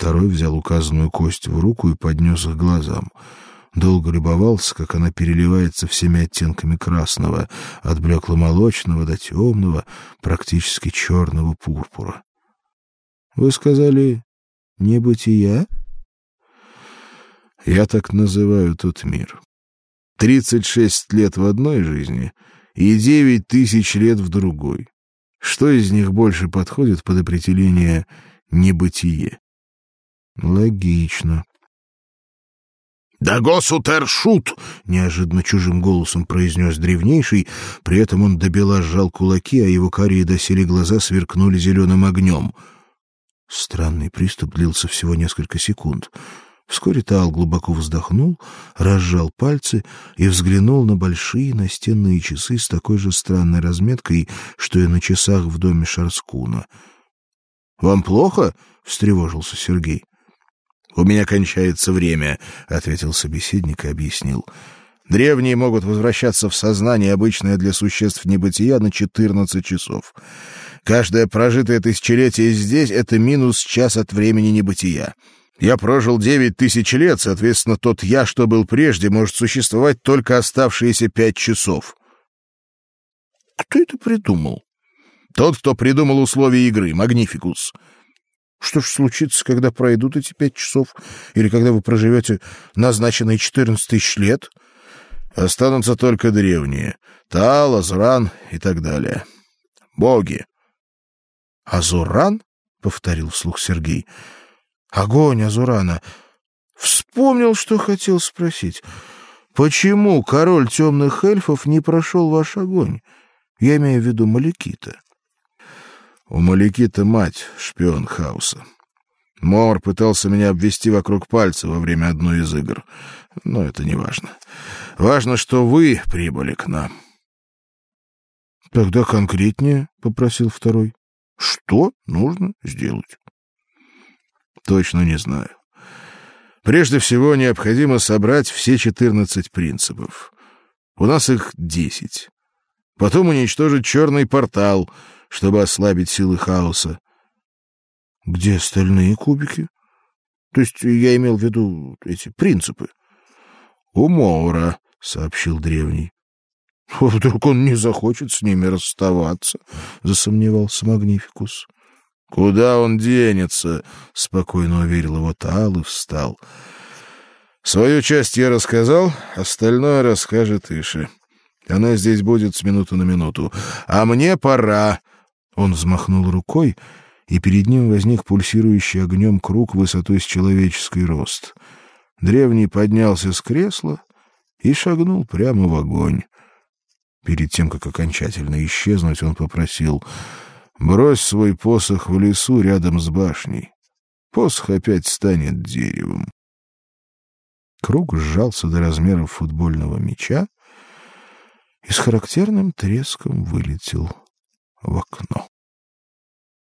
Второй взял указанную кость в руку и поднес к глазам. Долго любовался, как она переливается всеми оттенками красного, от блекло-молочного до темного, практически черного пурпура. — Вы сказали «небытия»? — Я так называю тот мир. Тридцать шесть лет в одной жизни и девять тысяч лет в другой. Что из них больше подходит под определение «небытие»? Логично. «Да госутер шут!» — неожиданно чужим голосом произнес древнейший, при этом он добела сжал кулаки, а его карие доселе глаза сверкнули зеленым огнем. Странный приступ длился всего несколько секунд. Вскоре Таал глубоко вздохнул, разжал пальцы и взглянул на большие настенные часы с такой же странной разметкой, что и на часах в доме Шарскуна. «Вам плохо?» — встревожился Сергей. У меня кончается время, ответил собеседник и объяснил. Древние могут возвращаться в сознание, обычное для существ небытия, на 14 часов. Каждое прожитое тысячелетие здесь — это минус час от времени небытия. Я прожил девять тысяч лет, соответственно, тот я, что был прежде, может существовать только оставшиеся пять часов. Кто это придумал? Тот, кто придумал условия игры, Магнификус. Что ж случится, когда пройдут эти пять часов? Или когда вы проживете назначенные четырнадцать тысяч лет? Останутся только древние. Таал, Азуран и так далее. Боги. Азуран? — повторил вслух Сергей. Огонь Азурана. Вспомнил, что хотел спросить. Почему король темных эльфов не прошел ваш огонь? Я имею в виду Маликита. У Маликита мать, шпион Хауса. Мор пытался меня обвести вокруг пальца во время одной из игр, но это не важно. Важно, что вы прибыли к нам. — Тогда конкретнее, — попросил второй. — Что нужно сделать? — Точно не знаю. Прежде всего, необходимо собрать все четырнадцать принципов. У нас их десять. Потом уничтожить черный портал — чтобы ослабить силы хаоса. — Где остальные кубики? То есть я имел в виду эти принципы. — У Моура, — сообщил древний. — Вдруг он не захочет с ними расставаться, — засомневался Магнификус. — Куда он денется? — спокойно уверил его Таал и встал. — Свою часть я рассказал, остальное расскажет Иши. Она здесь будет с минуты на минуту. А мне пора. Он взмахнул рукой, и перед ним возник пульсирующий огнем круг высотой с человеческий рост. Древний поднялся с кресла и шагнул прямо в огонь. Перед тем, как окончательно исчезнуть, он попросил «Брось свой посох в лесу рядом с башней. Посох опять станет деревом». Круг сжался до размеров футбольного мяча и с характерным треском вылетел в окно.